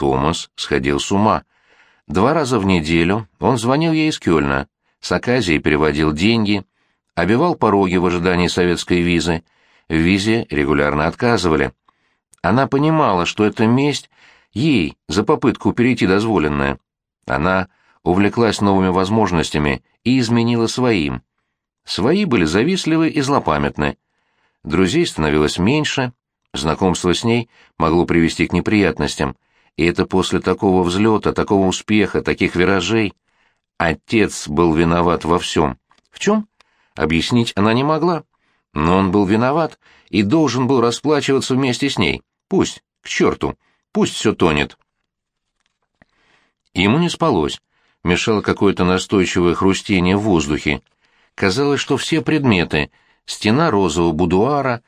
Томас сходил с ума. Два раза в неделю он звонил ей из Кёльна, с Аказией переводил деньги, обивал пороги в ожидании советской визы. В визе регулярно отказывали. Она понимала, что это месть ей за попытку перейти дозволенное. Она увлеклась новыми возможностями и изменила своим. Свои были завистливы и злопамятны. Друзей становилось меньше, знакомство с ней могло привести к неприятностям, и это после такого взлета, такого успеха, таких виражей. Отец был виноват во всем. В чем? Объяснить она не могла. Но он был виноват и должен был расплачиваться вместе с ней. Пусть, к черту, пусть все тонет. Ему не спалось. Мешало какое-то настойчивое хрустение в воздухе. Казалось, что все предметы — стена розового будуара,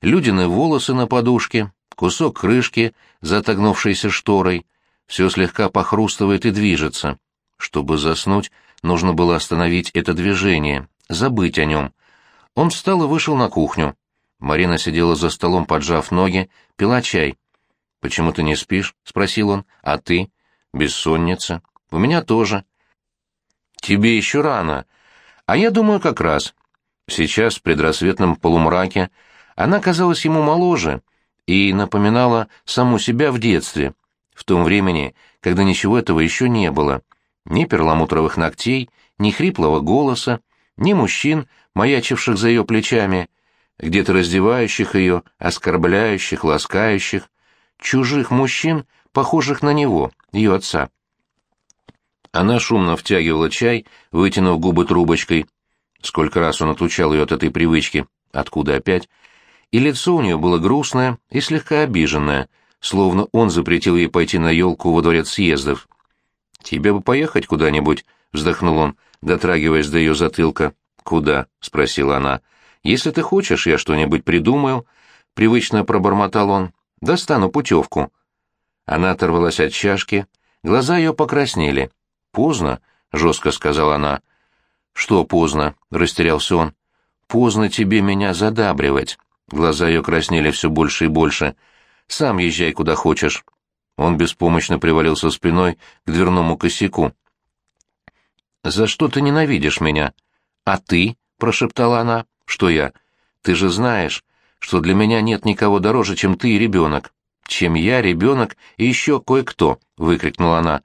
людины волосы на подушке, кусок крышки, затогнувшейся шторой — все слегка похрустывает и движется. Чтобы заснуть, нужно было остановить это движение, забыть о нем. Он встал и вышел на кухню. Марина сидела за столом, поджав ноги, пила чай. «Почему ты не спишь?» — спросил он. «А ты?» «Бессонница». «У меня тоже». «Тебе еще рано. А я думаю, как раз». Сейчас, в предрассветном полумраке, она казалась ему моложе и напоминала саму себя в детстве, в том времени, когда ничего этого еще не было. Ни перламутровых ногтей, ни хриплого голоса, ни мужчин, маячивших за ее плечами, где-то раздевающих ее, оскорбляющих, ласкающих, чужих мужчин, похожих на него, ее отца. Она шумно втягивала чай, вытянув губы трубочкой. Сколько раз он отучал ее от этой привычки, откуда опять. И лицо у нее было грустное и слегка обиженное, словно он запретил ей пойти на елку во дворец съездов. «Тебе бы поехать куда-нибудь», — вздохнул он, дотрагиваясь до ее затылка. «Куда?» — спросила она. «Если ты хочешь, я что-нибудь придумаю», — привычно пробормотал он. «Достану путевку». Она оторвалась от чашки, глаза ее покраснели. «Поздно», — жестко сказала она. «Что поздно?» — растерялся он. «Поздно тебе меня задабривать». Глаза ее краснели все больше и больше. «Сам езжай куда хочешь». Он беспомощно привалился спиной к дверному косяку. «За что ты ненавидишь меня?» «А ты?» — прошептала она. «Что я? Ты же знаешь, что для меня нет никого дороже, чем ты и ребенок. Чем я, ребенок и еще кое-кто», — выкрикнула она.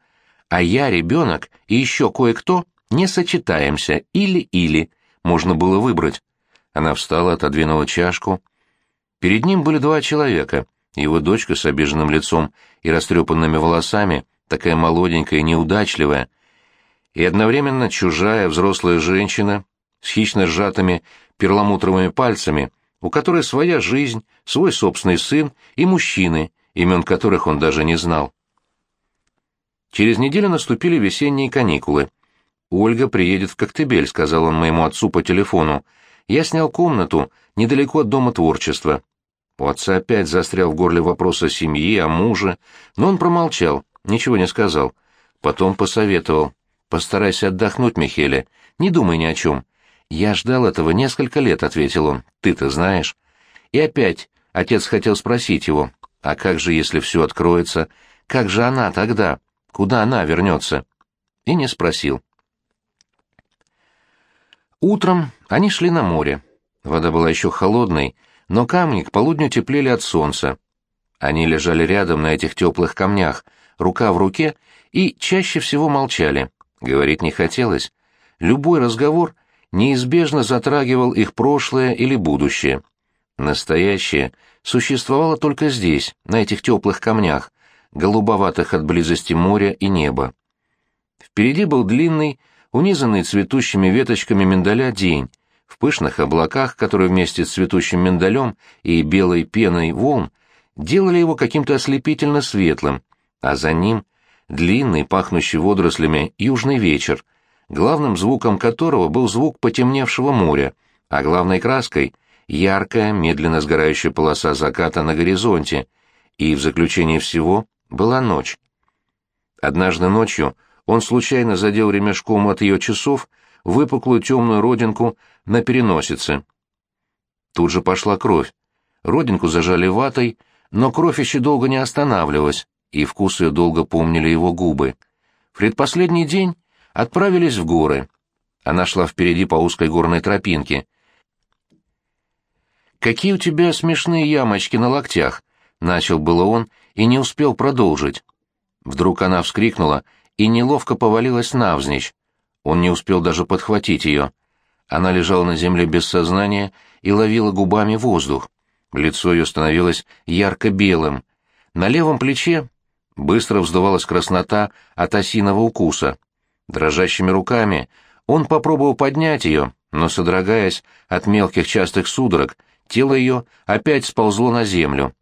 «А я, ребенок и еще кое-кто не сочетаемся, или-или. Можно было выбрать». Она встала, отодвинула чашку. Перед ним были два человека. Его дочка с обиженным лицом и растрепанными волосами, такая молоденькая и неудачливая, и одновременно чужая взрослая женщина с хищно сжатыми перламутровыми пальцами, у которой своя жизнь, свой собственный сын и мужчины, имен которых он даже не знал. Через неделю наступили весенние каникулы. «Ольга приедет в Коктебель», — сказал он моему отцу по телефону. «Я снял комнату недалеко от Дома творчества. У отца опять застрял в горле вопрос о семье, о муже, но он промолчал, ничего не сказал. Потом посоветовал. «Постарайся отдохнуть, Михеле, не думай ни о чем». «Я ждал этого несколько лет», — ответил он. «Ты-то знаешь». И опять отец хотел спросить его, «А как же, если все откроется? Как же она тогда? Куда она вернется?» И не спросил. Утром они шли на море. Вода была еще холодной, но камни к полудню теплели от солнца. Они лежали рядом на этих теплых камнях, рука в руке, и чаще всего молчали. Говорить не хотелось. Любой разговор неизбежно затрагивал их прошлое или будущее. Настоящее существовало только здесь, на этих теплых камнях, голубоватых от близости моря и неба. Впереди был длинный, унизанный цветущими веточками миндаля день, в пышных облаках, которые вместе с цветущим миндалем и белой пеной волн делали его каким-то ослепительно светлым, а за ним длинный, пахнущий водорослями южный вечер, главным звуком которого был звук потемневшего моря, а главной краской — яркая, медленно сгорающая полоса заката на горизонте, и в заключение всего была ночь. Однажды ночью он случайно задел ремешком от ее часов выпуклую темную родинку на переносице. Тут же пошла кровь. Родинку зажали ватой, но кровь еще долго не останавливалась, и вкус ее долго помнили его губы. В предпоследний день отправились в горы. Она шла впереди по узкой горной тропинке. «Какие у тебя смешные ямочки на локтях!» — начал было он и не успел продолжить. Вдруг она вскрикнула и неловко повалилась навзничь. Он не успел даже подхватить ее. Она лежала на земле без сознания и ловила губами воздух. Лицо ее становилось ярко-белым. На левом плече быстро вздувалась краснота от осиного укуса. Дрожащими руками он попробовал поднять ее, но, содрогаясь от мелких частых судорог, тело ее опять сползло на землю.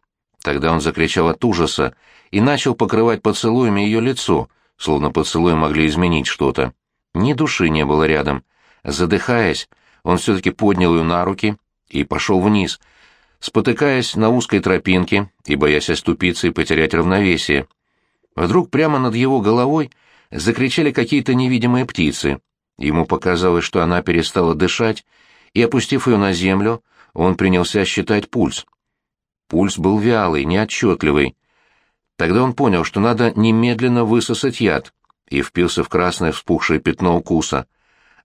Тогда он закричал от ужаса и начал покрывать поцелуями ее лицо, словно поцелуи могли изменить что-то. Ни души не было рядом. Задыхаясь, он все-таки поднял ее на руки и пошел вниз, спотыкаясь на узкой тропинке и боясь оступиться и потерять равновесие. Вдруг прямо над его головой закричали какие-то невидимые птицы. Ему показалось, что она перестала дышать, и, опустив ее на землю, он принялся считать пульс. Пульс был вялый, неотчетливый. Тогда он понял, что надо немедленно высосать яд, и впился в красное вспухшее пятно укуса.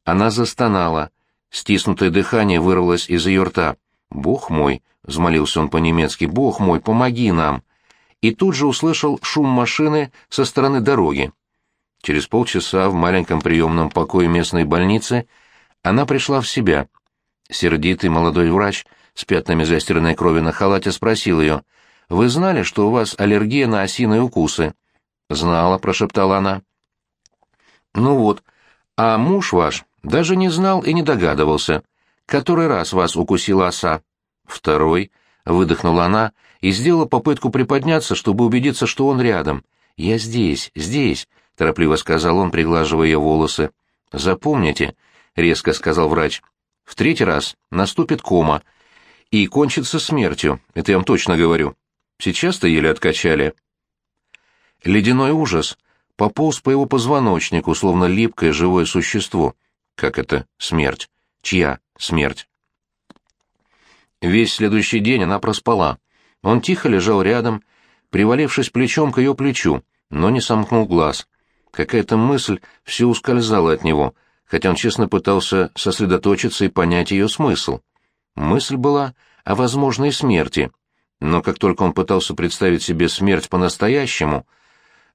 Она застонала. Стиснутое дыхание вырвалось из ее рта. «Бог мой!» — взмолился он по-немецки. «Бог мой, помоги нам!» И тут же услышал шум машины со стороны дороги. Через полчаса в маленьком приемном покое местной больницы она пришла в себя. Сердитый молодой врач с пятнами застиранной крови на халате спросил ее, «Вы знали, что у вас аллергия на осиные укусы?» «Знала», — прошептала она. «Ну вот, а муж ваш даже не знал и не догадывался. Который раз вас укусила оса?» «Второй», — выдохнула она и сделала попытку приподняться, чтобы убедиться, что он рядом. «Я здесь, здесь», — торопливо сказал он, приглаживая ее волосы. «Запомните», — резко сказал врач, — «в третий раз наступит кома и кончится смертью, это я вам точно говорю. Сейчас-то еле откачали». Ледяной ужас пополз по его позвоночнику, словно липкое живое существо. Как это смерть? Чья смерть? Весь следующий день она проспала. Он тихо лежал рядом, привалившись плечом к ее плечу, но не сомкнул глаз. Какая-то мысль все ускользала от него, хотя он честно пытался сосредоточиться и понять ее смысл. Мысль была о возможной смерти, но как только он пытался представить себе смерть по-настоящему,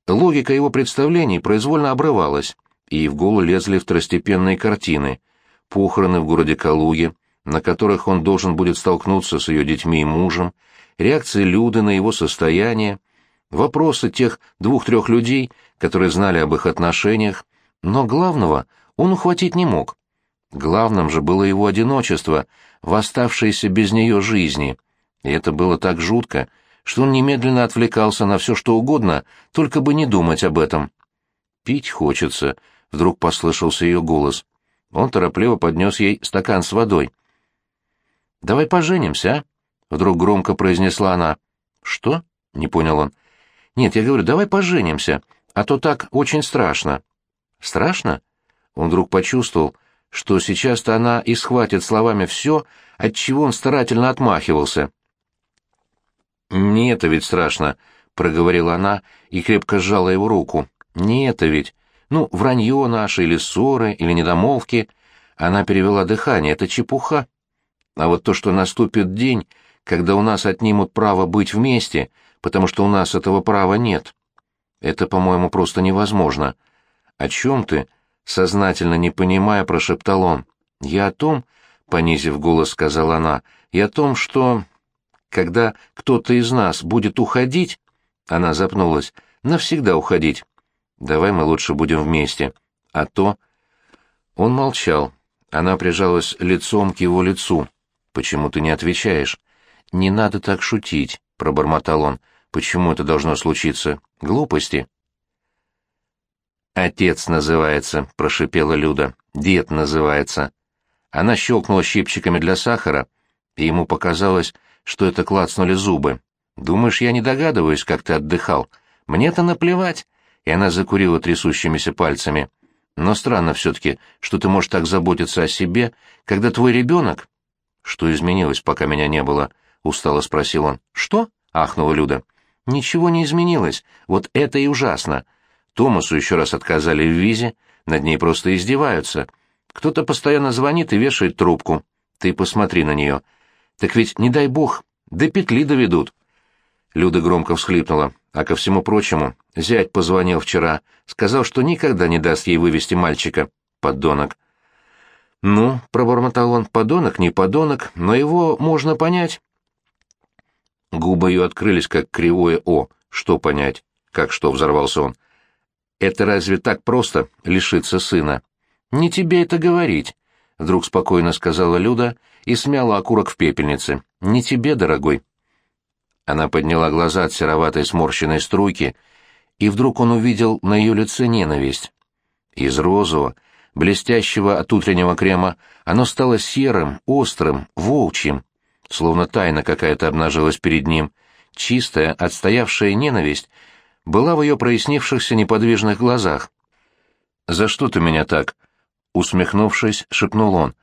логика его представлений произвольно обрывалась, и в голову лезли второстепенные картины, похороны в городе Калуге, на которых он должен будет столкнуться с ее детьми и мужем, реакции Люды на его состояние, вопросы тех двух-трех людей, которые знали об их отношениях, но главного он ухватить не мог. Главным же было его одиночество, в оставшейся без нее жизни, и это было так жутко, что он немедленно отвлекался на все что угодно, только бы не думать об этом. «Пить хочется», — вдруг послышался ее голос. Он торопливо поднес ей стакан с водой. «Давай поженимся, а?» — вдруг громко произнесла она. «Что?» — не понял он. «Нет, я говорю, давай поженимся, а то так очень страшно». «Страшно?» Он вдруг почувствовал, что сейчас-то она и схватит словами все, от чего он старательно отмахивался. «Не это ведь страшно», — проговорила она и крепко сжала его руку. «Не это ведь. Ну, вранье наше, или ссоры, или недомолвки». Она перевела дыхание. «Это чепуха. А вот то, что наступит день, когда у нас отнимут право быть вместе, потому что у нас этого права нет, это, по-моему, просто невозможно. О чем ты?» Сознательно не понимая, прошептал он. «Я о том, — понизив голос, сказала она, — я о том, что, когда кто-то из нас будет уходить...» Она запнулась. «Навсегда уходить. Давай мы лучше будем вместе. А то...» Он молчал. Она прижалась лицом к его лицу. «Почему ты не отвечаешь?» «Не надо так шутить», — пробормотал он. «Почему это должно случиться? Глупости». «Отец называется», — прошипела Люда. «Дед называется». Она щелкнула щипчиками для сахара, и ему показалось, что это клацнули зубы. «Думаешь, я не догадываюсь, как ты отдыхал? Мне-то наплевать!» И она закурила трясущимися пальцами. «Но странно все-таки, что ты можешь так заботиться о себе, когда твой ребенок...» «Что изменилось, пока меня не было?» — устало спросил он. «Что?» — ахнула Люда. Ничего не изменилось, вот это и ужасно. Томасу еще раз отказали в визе, над ней просто издеваются. Кто-то постоянно звонит и вешает трубку. Ты посмотри на нее. Так ведь, не дай бог, до петли доведут. Люда громко всхлипнула. А ко всему прочему, зять позвонил вчера, сказал, что никогда не даст ей вывести мальчика. Подонок. «Ну», — пробормотал он, — «подонок, не подонок, но его можно понять». Губы ее открылись, как кривое «О». Что понять? Как что, взорвался он. «Это разве так просто — лишиться сына?» «Не тебе это говорить», — вдруг спокойно сказала Люда и смяла окурок в пепельнице. «Не тебе, дорогой». Она подняла глаза от сероватой сморщенной струйки, и вдруг он увидел на ее лице ненависть. Из розового, блестящего от утреннего крема, оно стало серым, острым, волчьим, словно тайна какая-то обнажилась перед ним. Чистая, отстоявшая ненависть была в ее прояснившихся неподвижных глазах. «За что ты меня так?» Усмехнувшись, шепнул он.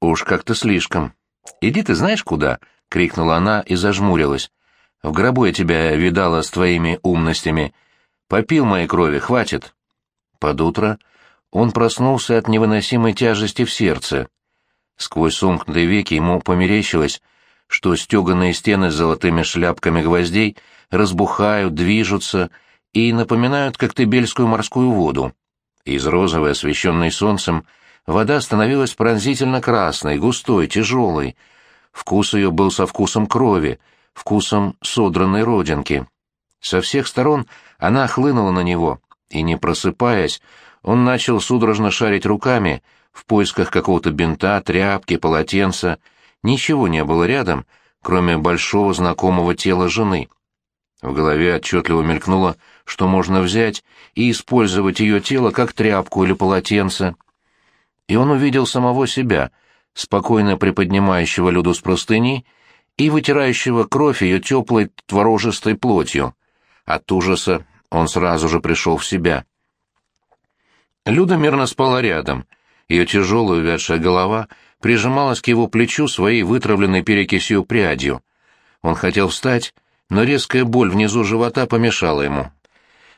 «Уж как-то слишком». «Иди ты знаешь куда?» — крикнула она и зажмурилась. «В гробу я тебя видала с твоими умностями. Попил моей крови, хватит». Под утро он проснулся от невыносимой тяжести в сердце. Сквозь сомкнутые веки ему померещилось, что стеганые стены с золотыми шляпками гвоздей разбухают, движутся и напоминают коктебельскую морскую воду. Из розовой, освещенной солнцем, вода становилась пронзительно красной, густой, тяжелой. Вкус ее был со вкусом крови, вкусом содранной родинки. Со всех сторон она хлынула на него, и, не просыпаясь, он начал судорожно шарить руками в поисках какого-то бинта, тряпки, полотенца. Ничего не было рядом, кроме большого знакомого тела жены. В голове отчетливо мелькнуло, что можно взять и использовать ее тело как тряпку или полотенце. И он увидел самого себя, спокойно приподнимающего Люду с простыни и вытирающего кровь ее теплой творожистой плотью. От ужаса он сразу же пришел в себя. Люда мирно спала рядом. Ее тяжелая увядшая голова прижималась к его плечу своей вытравленной перекисью прядью. Он хотел встать, но резкая боль внизу живота помешала ему.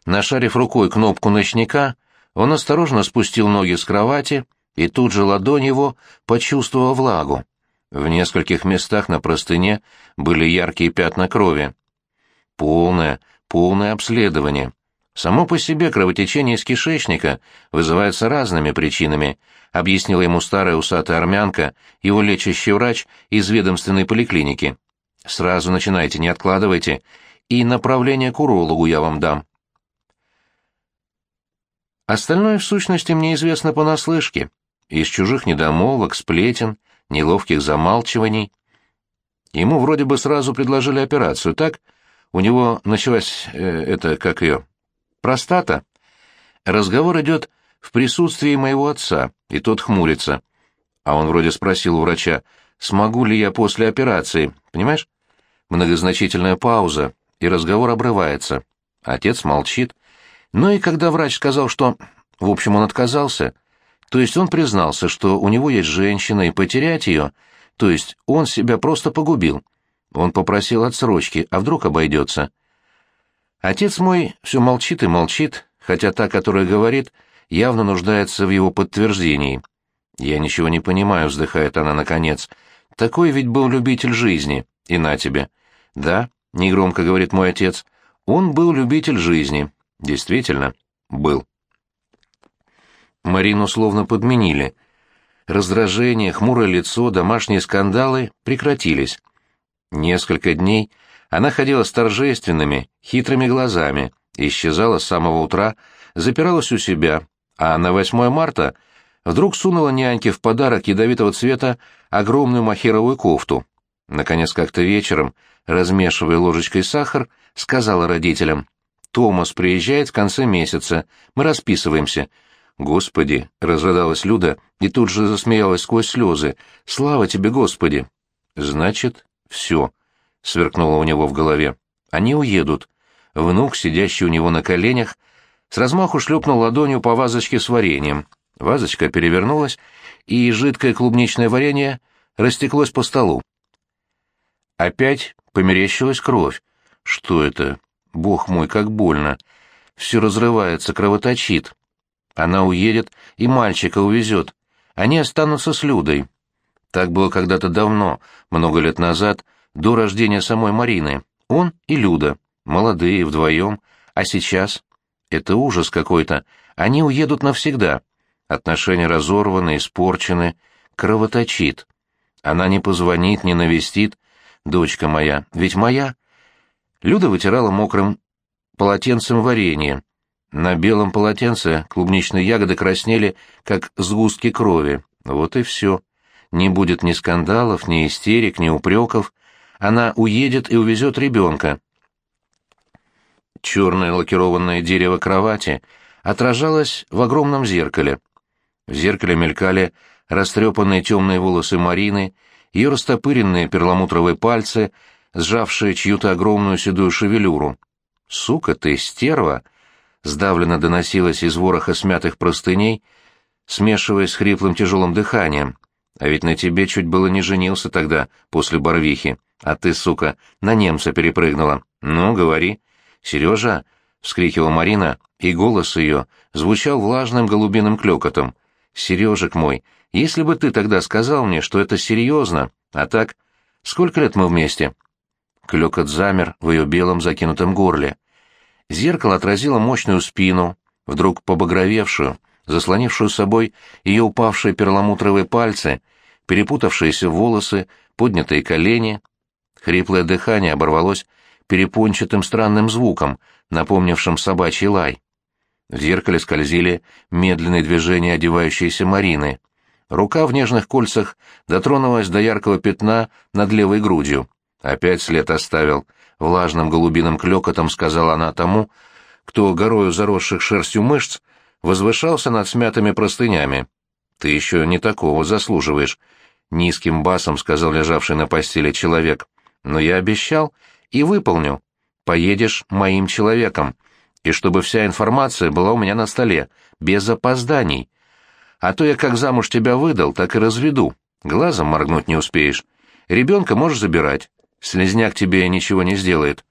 Нашарив рукой кнопку ночника, он осторожно спустил ноги с кровати, и тут же ладонь его почувствовала влагу. В нескольких местах на простыне были яркие пятна крови. Полное, полное обследование. Само по себе кровотечение из кишечника вызывается разными причинами, объяснила ему старая усатая армянка, его лечащий врач из ведомственной поликлиники. Сразу начинайте, не откладывайте, и направление к урологу я вам дам. Остальное, в сущности, мне известно понаслышке, из чужих недомолвок, сплетен, неловких замалчиваний. Ему вроде бы сразу предложили операцию, так? У него началась, э, это, как ее, Простата. Разговор идет в присутствии моего отца, и тот хмурится. А он вроде спросил у врача, смогу ли я после операции, понимаешь? Многозначительная пауза, и разговор обрывается. Отец молчит. Ну и когда врач сказал, что... В общем, он отказался. То есть он признался, что у него есть женщина, и потерять ее... То есть он себя просто погубил. Он попросил отсрочки, а вдруг обойдется. Отец мой все молчит и молчит, хотя та, которая говорит, явно нуждается в его подтверждении. «Я ничего не понимаю», — вздыхает она наконец. «Такой ведь был любитель жизни, и на тебе». «Да», — негромко говорит мой отец, — «он был любитель жизни». «Действительно, был». Марину словно подменили. Раздражение, хмурое лицо, домашние скандалы прекратились. Несколько дней она ходила с торжественными, хитрыми глазами, исчезала с самого утра, запиралась у себя, а на 8 марта вдруг сунула няньке в подарок ядовитого цвета огромную махеровую кофту. Наконец, как-то вечером, размешивая ложечкой сахар, сказала родителям, «Томас приезжает в конце месяца, мы расписываемся». «Господи!» — разрыдалась Люда и тут же засмеялась сквозь слезы. «Слава тебе, Господи!» «Значит, все», сверкнуло у него в голове. Они уедут. Внук, сидящий у него на коленях, с размаху шлепнул ладонью по вазочке с вареньем. Вазочка перевернулась, и жидкое клубничное варенье растеклось по столу. Опять померещилась кровь. Что это? Бог мой, как больно. Все разрывается, кровоточит. Она уедет и мальчика увезет. Они останутся с Людой. Так было когда-то давно, много лет назад, до рождения самой Марины. Он и Люда, молодые, вдвоем. А сейчас? Это ужас какой-то. Они уедут навсегда. Отношения разорваны, испорчены, кровоточит. Она не позвонит, не навестит. Дочка моя, ведь моя. Люда вытирала мокрым полотенцем варенье. На белом полотенце клубничные ягоды краснели, как сгустки крови. Вот и все. Не будет ни скандалов, ни истерик, ни упреков. Она уедет и увезет ребенка. Черное лакированное дерево кровати отражалось в огромном зеркале. В зеркале мелькали растрепанные темные волосы Марины, ее растопыренные перламутровые пальцы, сжавшие чью-то огромную седую шевелюру. «Сука ты, стерва!» — сдавленно доносилось из вороха смятых простыней, смешиваясь с хриплым тяжелым дыханием. «А ведь на тебе чуть было не женился тогда, после Барвихи, а ты, сука, на немца перепрыгнула. Ну, говори». «Сережа!» — вскрикивала Марина, и голос ее звучал влажным голубиным клёкотом. «Сережек мой, если бы ты тогда сказал мне, что это серьезно, а так... Сколько лет мы вместе?» Клёкот замер в ее белом закинутом горле. Зеркало отразило мощную спину, вдруг побагровевшую, заслонившую собой ее упавшие перламутровые пальцы, перепутавшиеся волосы, поднятые колени. Хриплое дыхание оборвалось перепончатым странным звуком, напомнившим собачий лай. В зеркале скользили медленные движения одевающейся Марины. Рука в нежных кольцах дотронулась до яркого пятна над левой грудью. Опять след оставил. Влажным голубиным клёкотом сказала она тому, кто горою заросших шерстью мышц возвышался над смятыми простынями. «Ты еще не такого заслуживаешь», — низким басом сказал лежавший на постели человек. «Но я обещал и выполню. Поедешь моим человеком, и чтобы вся информация была у меня на столе, без опозданий. А то я как замуж тебя выдал, так и разведу. Глазом моргнуть не успеешь. Ребенка можешь забирать. Слезняк тебе ничего не сделает.